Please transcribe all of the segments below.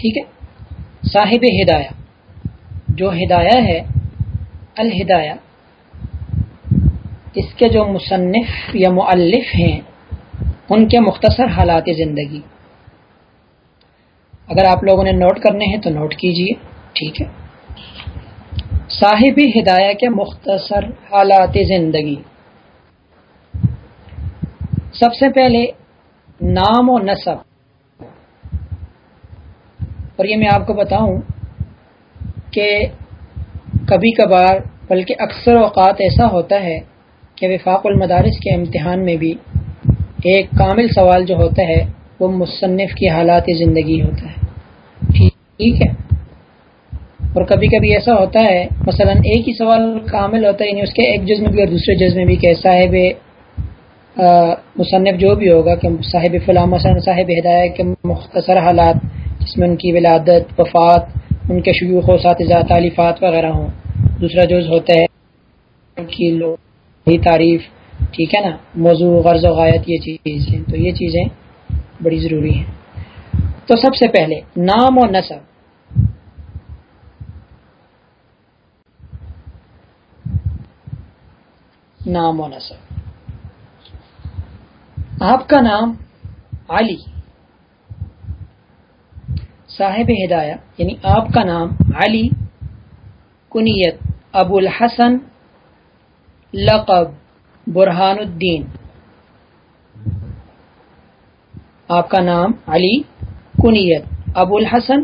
ٹھیک ہے؟ صاحب ہدایہ۔ جو ہدایہ ہے، الہدایہ۔ اس کے جو مصنف یا معلف ہیں، ان کے مختصر حالات زندگی۔ اگر آپ لوگوں نے نوٹ کرنے ہیں تو نوٹ کیجیے، ٹھیک ہے؟ صاحب ہدایہ کے مختصر حالات زندگی۔ سب سے پہلے نام و نصب اور یہ میں آپ کو بتاؤں کہ کبھی کبھار، بلکہ اکثر اوقات ایسا ہوتا ہے کہ وفاق المدارس کے امتحان میں بھی ایک کامل سوال جو ہوتا ہے، وہ مصنف کی حالات زندگی ہوتا ہے۔ ٹھیک ہے۔ اور کبھی کبھی ایسا ہوتا ہے، مثلا ایک ہی سوال کامل ہوتا ہے یعنی اس کے ایک جز میں بھی اور دوسرے جز میں بھی کہ صاحب مصنف جو بھی ہوگا، کہ صاحب فلاں مثلا، صاحب ہدایہ کے مختصر حالات جس میں ان کی ولادت، وفات، ان کے شیوخ و اساتذہ تعلیفات وغیرہ ہوں۔ دوسرا جز ہوتا ہے ان کی تعریف، ٹھیک ہے نا؟ موضوع، غرض و غایت، یہ چیز۔ تو یہ چیزیں بڑی ضروری ہیں۔ تو سب سے پہلے نام و نصب نام و نصب آپ کا نام علی۔ صاحب ہدایہ یعنی آپ کا نام علی، کنیت، ابو الحسن، لقب، برہان الدین۔ آپ کا نام علی، کنیت، ابو الحسن،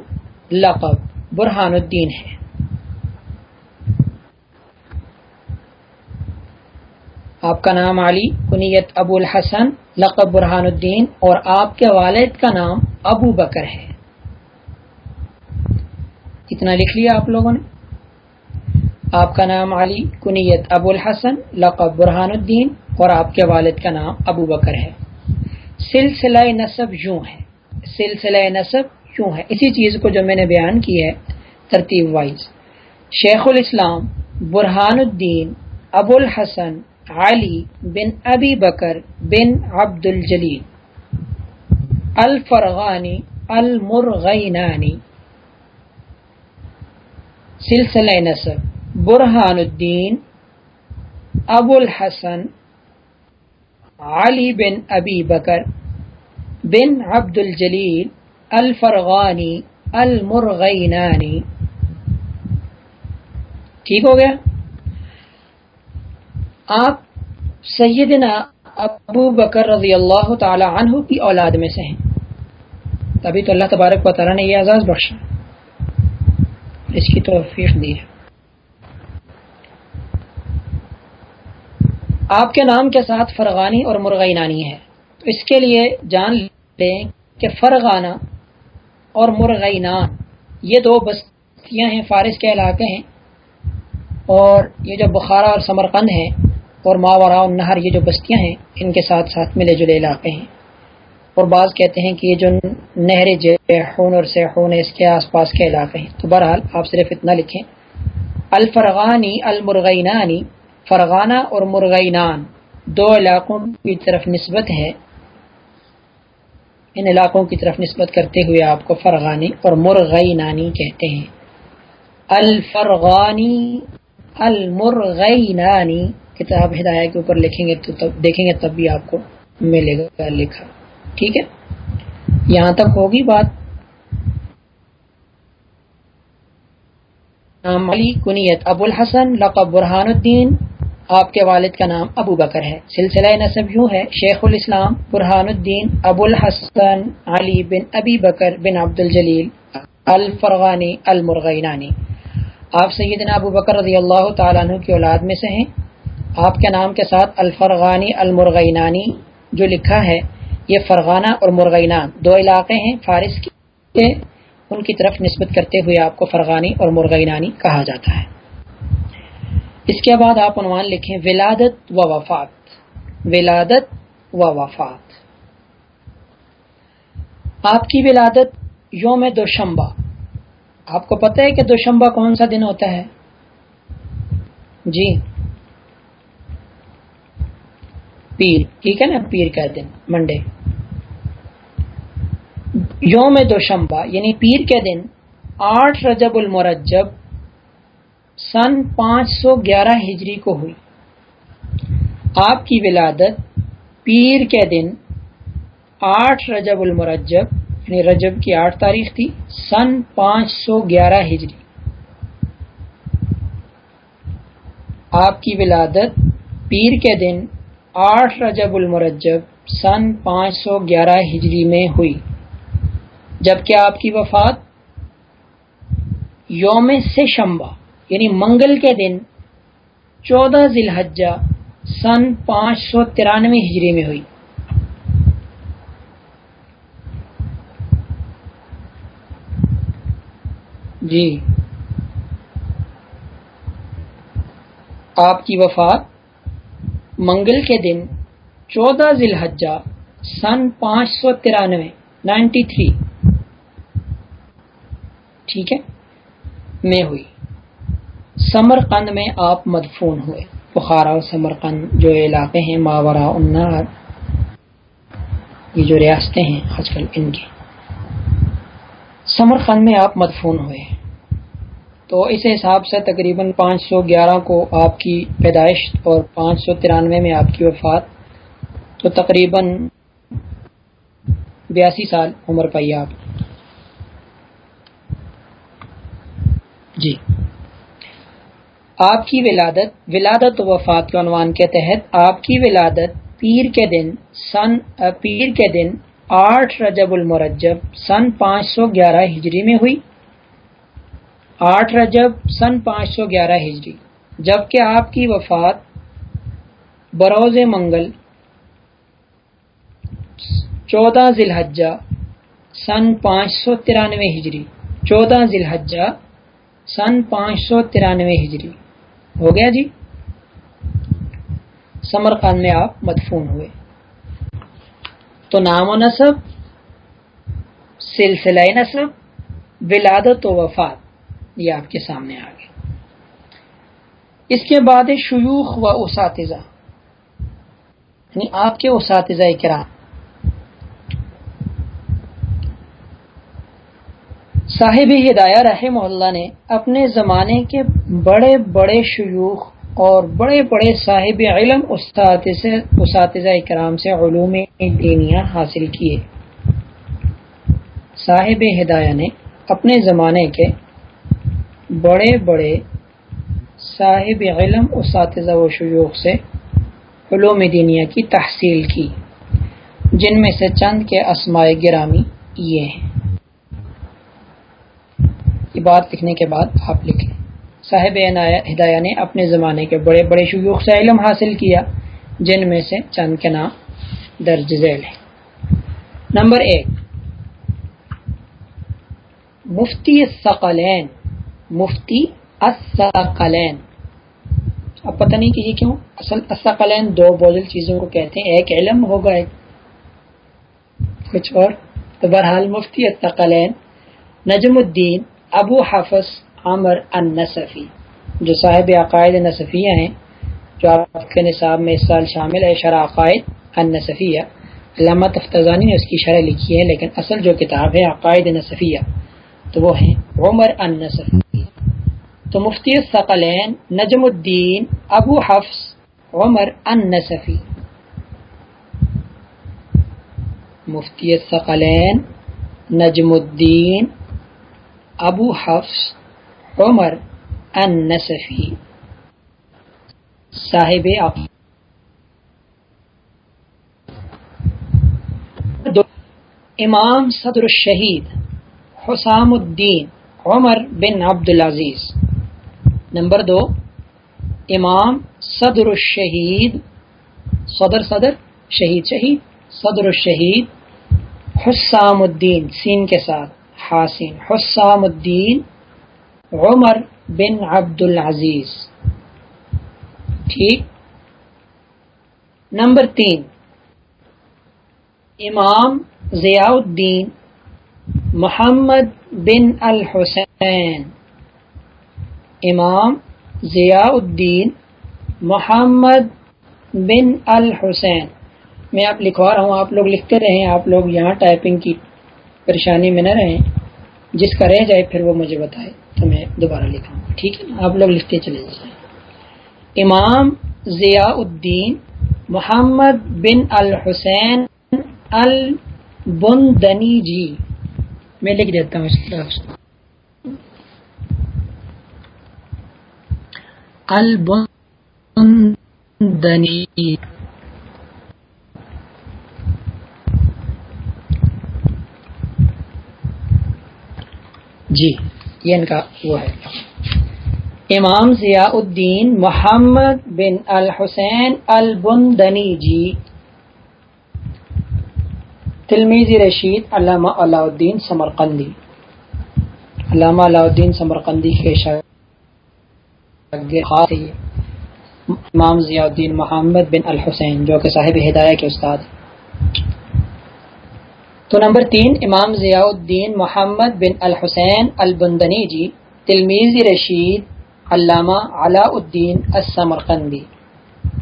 لقب، برہان الدین ہے۔ آپ کا نام علی، کنیت، ابو الحسن، لقب، برہان الدین، اور آپ کے والد کا نام ابو بکر ہے۔ اتنا لکھ لیا آپ لوگوں نے؟ آپ کا نام علی، کنیت ابو الحسن، لقب برہان الدین اور آپ کے والد کا نام ابو بکر ہے۔ سلسلہ نصب یوں ہے۔ سلسلہ نصب یوں ہے۔ اسی چیز کو جو میں نے بیان کی ہے، ترتیب وائز شیخ الاسلام برہان الدین ابو الحسن علی بن ابی بکر بن عبد الجلیل، الفرغانی، المرغینانی۔ سلسلہ نصب برہان الدین ابو الحسن، علی بن ابی بکر، بن عبد الجلیل الفرغانی، المرغینانی۔ ٹھیک ہو گیا؟ آپ سیدنا ابو بکر رضی اللہ تعالی عنہ کی اولاد میں سے ہیں۔ تبھی تو اللہ تبارک و تعالیٰ نے یہ اعزاز بخشا۔ اس کی توفیق دی ہے۔ آپ کے نام کے ساتھ فرغانی اور مرغینانی ہے۔ تو اس کے لیے جان لیں کہ فرغانہ اور مرغینان یہ دو بستیاں ہیں، فارس کے علاقے ہیں۔ اور یہ جو بخارا اور سمرقند ہیں اور ماورا نہر یہ جو بستیاں ہیں، ان کے ساتھ ساتھ ملے جلے علاقے ہیں۔ اور بعض کہتے ہیں کہ یہ جو نہر جہون اور سیحون ہے، اس کے آس پاس کے علاقے ہیں۔ تو بہرحال آپ صرف اتنا لکھیں۔ الفرغانی، المرغینانی، فرغانہ اور مرغینان دو علاقوں کی طرف نسبت ہے۔ ان علاقوں کی طرف نسبت کرتے ہوئے آپ کو فرغانی اور مرغینانی کہتے ہیں۔ الفرغانی، المرغینانی، کتاب ہدایہ کے اوپر لکھیں گے تو تب دیکھیں گے تب بھی آپ کو ملے گا لکھا۔ ٹھیک ہے؟ یہاں تک ہوگی بات۔ نام علی کنیت ابو الحسن، لقب برحان الدین۔ آپ کے والد کا نام ابو بکر ہے۔ سلسلہ نصب یوں ہے، شیخ الاسلام برحان الدین، ابو الحسن، علی بن ابی بکر بن عبد الجلیل، الفرغانی، المرغینانی۔ آپ سیدنا ابو بکر رضی اللہ تعالیٰ عنہ کی اولاد میں سے ہیں۔ آپ کے نام کے ساتھ الفرغانی، المرغینانی جو لکھا ہے یہ فرغانہ اور مرغینان دو علاقے ہیں، فارس کے ان کی طرف نسبت کرتے ہوئے آپ کو فرغانی اور مرغینانی کہا جاتا ہے۔ اس کے بعد آپ عنوان لکھیں، ولادت و وفات۔ ولادت و وفات۔ آپ کی ولادت یوم دوشمبا آپ کو پتہ ہے کہ دوشمبا کون سا دن ہوتا ہے؟ جی۔ پیر، ٹھیک ہے نا؟ پیر کا دن، منڈے۔ یوم دوشمبا یعنی پیر کے دن، آٹھ رجب المرجب، سن پانچ سو گیارہ ہجری کو ہوئی۔ آپ کی ولادت پیر کے دن، آٹھ رجب المرجب یعنی رجب کی آٹھ تاریخ تھی، سن پانچ سو گیارہ ہجری۔ آپ کی ولادت پیر کے دن، آٹھ رجب المرجب، سن پانچ سو گیارہ ہجری میں ہوئی۔ جبکہ آپ کی وفات یوم سے شمبا یعنی منگل کے دن، چودہ ذی الحجہ سن پانچ سو ترانوے ہجری میں ہوئی۔ جی۔ آپ کی وفات منگل کے دن، چودہ ذی الحجہ سن پانچ سو ترانوے، نائنٹی تھری۔ ٹھیک ہے؟ میں ہوئی۔ سمر قند میں آپ مدفون ہوئے۔ بخارا اور سمر قند جو علاقے ہیں، ماورا، انار، یہ جو ریاستیں ہیں آج کل ان کی۔ سمر قند میں آپ مدفون ہوئے۔ تو اس حساب سے تقریباً پانچ سو گیارہ کو آپ کی پیدائش اور پانچ سو ترانوے میں آپ کی وفات، تو تقریباً بیاسی سال عمر پائی آپ جی۔ آپ کی ولادت ولادت و وفات کے عنوان کے تحت آپ کی ولادت پیر کے دن، سن پیر کے دن آٹھ رجب المرجب سن پانچ سو گیارہ ہجری میں ہوئی۔ آٹھ رجب سن پانچ سو گیارہ ہجری۔ جبکہ آپ کی وفات بروز منگل چودہ ذی الحجہ سن پانچ سو ترانوے ہجری۔ چودہ ذی الحجہ سن پانچ سو ترانوے ہجری۔ ہو گیا جی؟ سمر خان میں آپ مدفون ہوئے۔ تو نام و نصب سلسلہ نصب ولادت و وفات، یہ آپ کے سامنے آ گئے۔ اس کے بعد شیوخ و اساتذہ۔ یعنی آپ کے اساتذہ کرام۔ صاحب ہدایہ رحم اللہ نے اپنے زمانے کے بڑے بڑے شیوخ اور بڑے بڑے صاحب علم اساتذہ اکرام سے علوم دینیا حاصل کیے۔ صاحب ہدایہ نے اپنے زمانے کے بڑے بڑے صاحب علم اساتذہ و شیوخ سے علوم دینیا کی تحصیل کی، جن میں سے چند کے اسماء گرامی یہ ہیں۔ یہ بات لکھنے کے بعد آپ لکھیں۔ صاحب ہدایہ نے اپنے زمانے کے بڑے بڑے شیوخ سے علم حاصل کیا، جن میں سے چند کے نام درج ذیل ہیں۔ نمبر ایک، مفتی الثقلین مفتی الثقلین۔ اب پتہ نہیں کہ یہ کیوں؟ اصل الثقلین دو بوجل چیزوں کو کہتے ہیں، ایک علم ہوگا، ایک کچھ اور۔ تو بہرحال مفتی الثقلین، نجم الدین ابو حافظ عمر النصفی، جو صاحب عقائد نصفیہ ہیں، جو آپ کے نصاب میں اس سال شامل ہے، شرح عقائد النصفیہ۔ علامہ تفتزانی نے اس کی شرح لکھی ہے، لیکن اصل جو کتاب ہے، عقائد نصفیہ، تو وہ ہیں عمر النصفی۔ تو مفتی الثقلین نجم الدین ابو حفظ عمر النصفی۔ مفتی الثقلین نجم الدین ابو حفظ عمر النصفی صاحب امام صدر الشہید حسام الدین عمر بن عبد العزیز نمبر دو، امام صدر الشہید، صدر صدر، شہید شہید، صدر الشہید حسام الدین، سین کے ساتھ۔ حاسن حسام الدین، عمر بن عبد العزیز ٹھیک؟ نمبر تین، امام ضیاء الدین محمد بن الحسین۔ امام ضیاء الدین محمد بن الحسین۔ میں آپ لکھوا رہا ہوں، آپ لوگ لکھتے رہیں، آپ لوگ یہاں ٹائپنگ کی پریشانی میں نہ رہیں۔ جس کا رہ جائے پھر وہ مجھے بتائے، تو میں دوبارہ لکھوں گا۔ ٹھیک ہے نا؟ آپ لوگ لکھتے چلے جائیں۔ امام ضیاء الدین محمد بن الحسین البندنی جی۔ میں لکھ دیتا ہوں اس البندنی۔ جی۔ یہ ان کا وہ ہے۔ امام ضیاء الدین محمد بن الحسین البندنی جی۔ تلمیز رشید علامہ علاء الدین سمرقندی۔ علامہ علاء الدین سمرقندی کے خاص امام ضیاء الدین محمد بن الحسین، جو کہ صاحب ہدایہ کے استاد۔ تو نمبر تین، امام ضیاء الدین محمد بن الحسین البندنی جی تلمیز رشید علامہ علاء الدین السمرقندی۔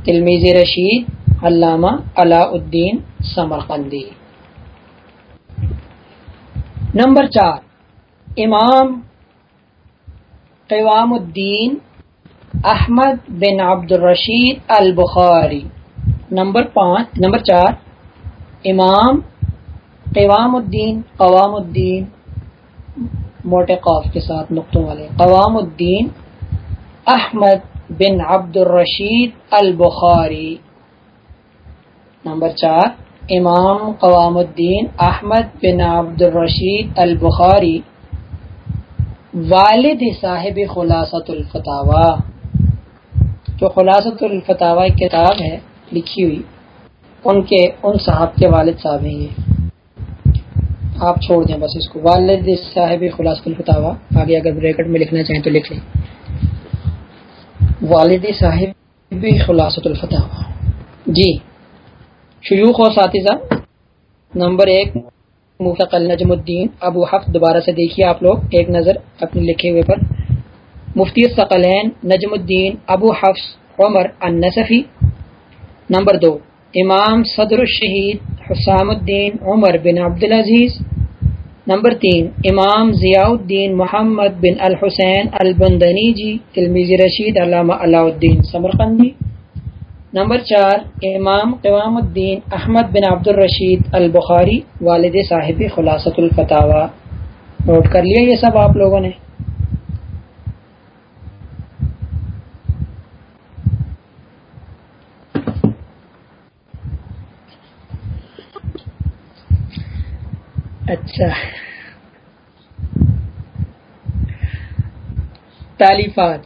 تلمیز رشید علامہ علاء الدین سمرقندی۔ نمبر چار، امام قوام الدین احمد بن عبد الرشید البخاری۔ نمبر پانچ، نمبر چار، امام قوام الدین قوام الدین، موٹے قاف کے ساتھ نقطوں والے، قوام الدین، احمد بن عبد الرشید البخاری۔ نمبر چار، امام قوام الدین احمد بن عبد الرشید البخاری، والد صاحب خلاصۃ الفتاوا جو خلاصۃ الفتاوا کتاب ہے، لکھی ہوئی، ان کے، ان صاحب کے والد صاحب ہیں یہ۔ آپ چھوڑ دیں بس اس کو۔ والد صاحب خلاص الفتاوا آگے اگر بریکٹ میں لکھنا چاہیں تو لکھ لیں۔ والد صاحب خلاصۃ الفتاوا جی شیوخ و ساتذہ نمبر ایک مفقل نجم الدین ابو حفظ۔ دوبارہ سے دیکھیے آپ لوگ، ایک نظر اپنے لکھے ہوئے پر۔ مفتی ثقلین نجم الدین ابو حفظ عمر النصفی، نمبر دو۔ امام صدر الشہید حسام الدین عمر بن عبد العزیز نمبر تین، امام ضیاء الدین محمد بن الحسین البندنی جی تلمیز رشید علامہ علاء الدین سمرقندی. نمبر چار، امام قوام الدین احمد بن عبد الرشید البخاری والد صاحب خلاصۃ الفتاوا نوٹ کر لیا یہ سب آپ لوگوں نے؟ اچھا۔ تعلیفات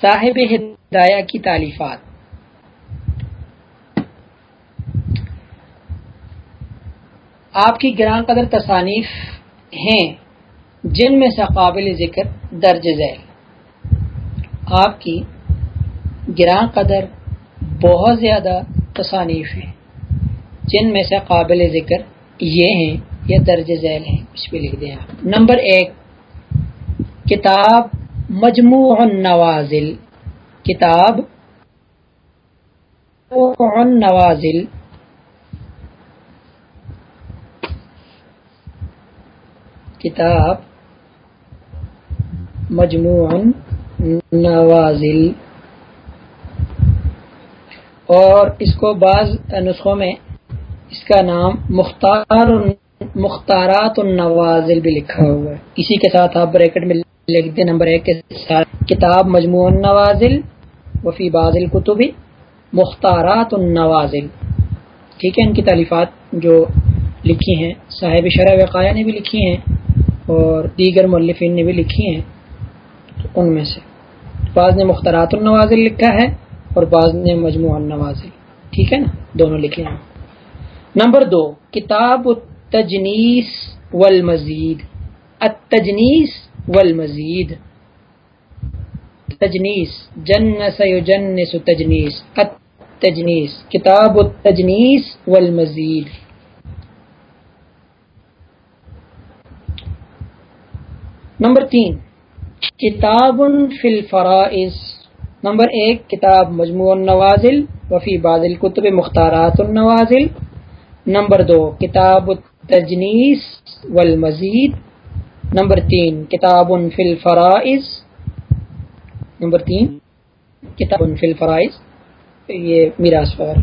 صاحب ہدایہ کی تعلیفات آپ کی گران قدر تصانیف ہیں، جن میں سے قابل ذکر درج ذیل۔ آپ کی گران قدر بہت زیادہ تصانیف ہیں، جن میں سے قابل ذکر یہ ہیں یہ درج ذیل ہیں، اس پہ لکھ دیں آپ۔ نمبر ایک، کتاب مجموع النوازل۔ کتاب النوازل۔ کتاب مجموع نوازل اور اس کو بعض نسخوں میں اس کا نام مختار مختارات النوازل بھی لکھا ہوا ہے۔ اسی کے ساتھ آپ بریکٹ میں لکھ دیں نمبر ایک کے ساتھ، کتاب مجموع النوازل، وفی بازل کتبی مختارات النوازل۔ ٹھیک ہے، ان کی تعلیفات جو لکھی ہیں، صاحب شرح وقایہ نے بھی لکھی ہیں اور دیگر ملفین نے بھی لکھی ہیں ان میں سے۔ بعض نے مختارات النوازل لکھا ہے اور بعض نے مجموع النوازل۔ ٹھیک ہے نا؟ دونوں لکھے ہیں۔ نمبر دو، کتاب التجنیس والمزید۔ التجنیس والمزید۔ تجنیس، جنس یجنس تجنیس۔ التجنیس، کتاب التجنیس والمزید۔ نمبر تین، کتاب فی الفرائض۔ نمبر ایک، کتاب مجموع النوازل۔ وفی بعض الکتب مختارات النوازل۔ نمبر دو، کتاب تجنیس والمزید. نمبر تین، کتاب فی الفرائض. نمبر تین، کتاب فی الفرائض. یہ میراث پر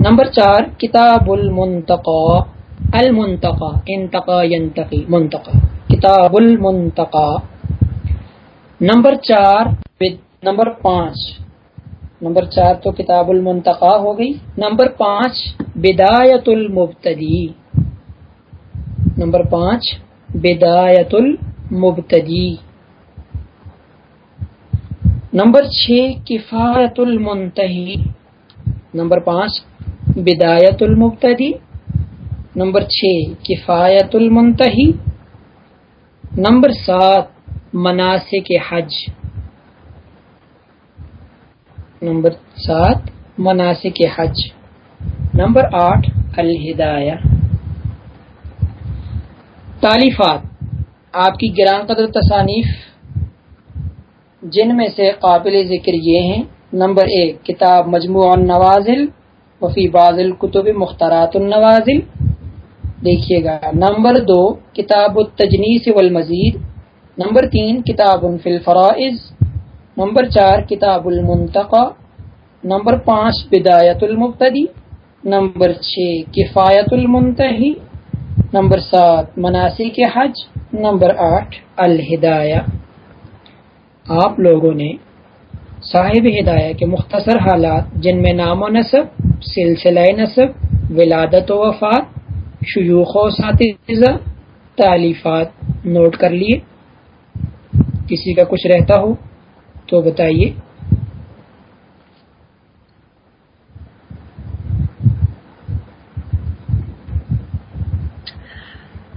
نمبر چار، کتاب المنتقا المنتقا انتقا ینتقی منتقا کتاب المنتقا نمبر چار نمبر پانچ. نمبر چار تو کتاب المنتقا ہو گئی۔ نمبر پانچ بدایت المبتدی نمبر پانچ بدایت المبتدی نمبر چھ کفایت المنتحی نمبر پانچ بدایت المبتدی نمبر چھ کفایت المنتحی نمبر سات مناسب حج۔ نمبر سات مناسب حج۔ نمبر آٹھ، الہدایہ۔ تعلیفات آپ کی گران قدر تصانیف، جن میں سے قابل ذکر یہ ہیں۔ نمبر ایک، کتاب مجموع النوازل، وفی بعض القتب مختارات النوازل۔ دیکھیے گا۔ نمبر دو، کتاب التجنیس والمزید۔ نمبر تین، کتاب فی الفرائض۔ نمبر چار، کتاب المنتقا نمبر پانچ، بدایت المبتدی۔ نمبر چھ، کفایت المنتحی نمبر سات، مناسی کے حج، نمبر آٹھ، الہدایہ۔ آپ لوگوں نے صاحب ہدایہ کے مختصر حالات، جن میں نام و نصب سلسلہ نصب ولادت و وفات، شیوخ و اساتذہ تعلیفات نوٹ کر لیے۔ کسی کا کچھ رہتا ہو تو بتائیے۔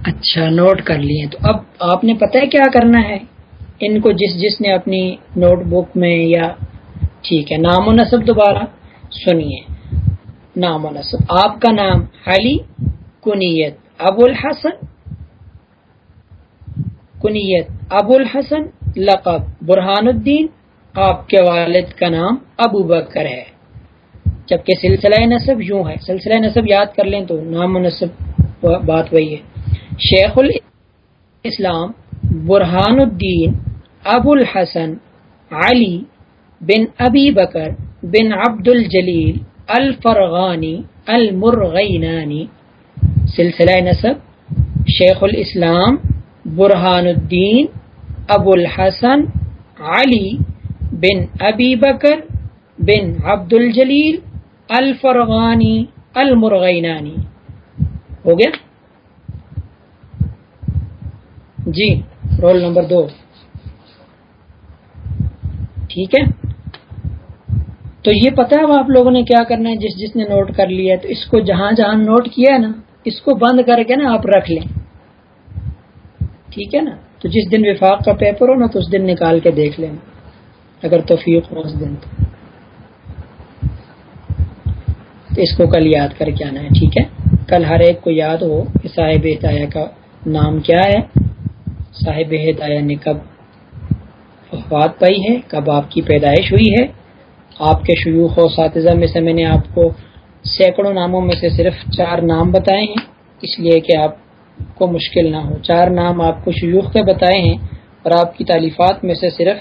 اچھا نوٹ کر لیے۔ تو اب آپ نے پتہ ہے کیا کرنا ہے؟ ان کو جس جس نے اپنی نوٹ بک میں یا ٹھیک ہے، نام و نصب دوبارہ سنیے۔ نام و نصب آپ کا نام علی کنیت ابو الحسن کنیت ابو الحسن لقب۔ برہان الدین، آپ کے والد کا نام ابو بکر ہے۔ جبکہ سلسلہ نصب یوں ہے۔ سلسلہ نصب یاد کر لیں تو نام و نصب بات وہی ہے۔ شیخ الاسلام برہان الدین ابو الحسن علی بن ابی بکر بن عبد الجلیل الفرغانی المرغینانی سلسلہ نصب شیخ الاسلام برہان الدین ابو الحسن علی بن ابی بکر بن عبد الجلیل الفرغانی المرغینانی ہو گیا؟ جی رول نمبر دو۔ ٹھیک ہے؟ تو یہ پتا ہے آپ لوگوں نے کیا کرنا ہے؟ جس جس نے نوٹ کر لیا ہے، تو اس کو جہاں جہاں نوٹ کیا ہے نا، اس کو بند کر کے نا آپ رکھ لیں۔ ٹھیک ہے نا؟ تو جس دن وفاق کا پیپر ہو نا، تو اس دن نکال کے دیکھ لینا۔ اگر توفیق ہو اس دن تو۔ اس کو کل یاد کر کے آنا ہے، ٹھیک ہے؟ کل ہر ایک کو یاد ہو کہ صاحب احتایا کا نام کیا ہے۔ صاحب ہدایہ نے کب وفات پائی ہے، کب آپ کی پیدائش ہوئی ہے؟ آپ کے شیوخ و اساتذہ میں سے میں نے آپ کو سینکڑوں ناموں میں سے صرف چار نام بتائے ہیں، اس لیے کہ آپ کو مشکل نہ ہو۔ چار نام آپ کو شیوخ کے بتائے ہیں اور آپ کی تعلیفات میں سے صرف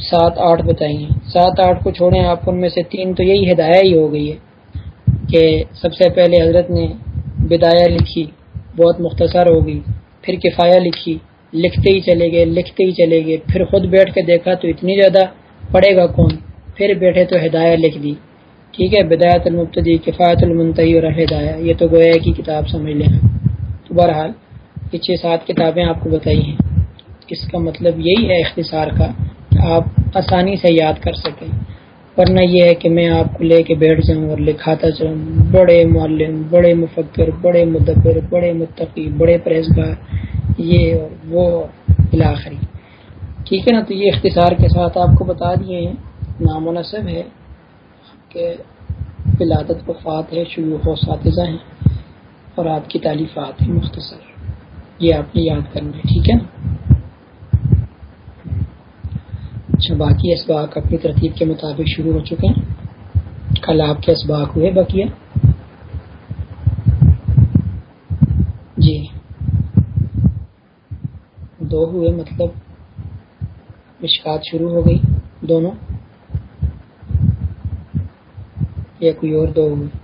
سات آٹھ بتائی ہیں۔ سات آٹھ کو چھوڑیں آپ، ان میں سے تین تو یہی ہدایہ ہی ہو گئی ہے کہ سب سے پہلے حضرت نے بدایہ لکھی، بہت مختصر ہو گئی۔ پھر کفایہ لکھی، لکھتے ہی چلے گئے، لکھتے ہی چلے گئے۔ پھر خود بیٹھ کے دیکھا تو اتنی زیادہ پڑھے گا کون؟ پھر بیٹھے تو ہدایہ لکھ دی۔ ٹھیک ہے، بدایت المبتدی، کفایت المنتحی اور ہدایہ، یہ تو گویا کی کتاب سمجھ لینا تو بہرحال، یہ چھ سات کتابیں آپ کو بتائی ہیں۔ اس کا مطلب یہی ہے اختصار کا کہ آپ آسانی سے یاد کر سکیں۔ ورنہ یہ ہے کہ میں آپ کو لے کے بیٹھ جاؤں اور لکھاتا چلوں بڑے معلم، بڑے مفکر، بڑے مدبر، بڑے متقی، بڑے پرہزگار یہ وہ بلاخری ٹھیک ہے نا؟ تو یہ اختصار کے ساتھ آپ کو بتا دیے ہیں۔ نامناسب ہے کہ ولادت وفات ہے شیوخ و اساتذہ ہیں اور آپ کی تعلیفات ہیں مختصر۔ یہ آپ نے یاد کرنا ہے، ٹھیک ہے نا؟ باقی اسباق اپنی ترتیب کے مطابق شروع ہو چکے ہیں۔ کل آپ کے اسباق ہوئے بقیہ جی۔ دو ہوئے مطلب مشکات شروع ہو گئی دونوں۔ یا کوئی اور دو ہوئے؟